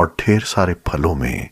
और ढेर सारे फलों में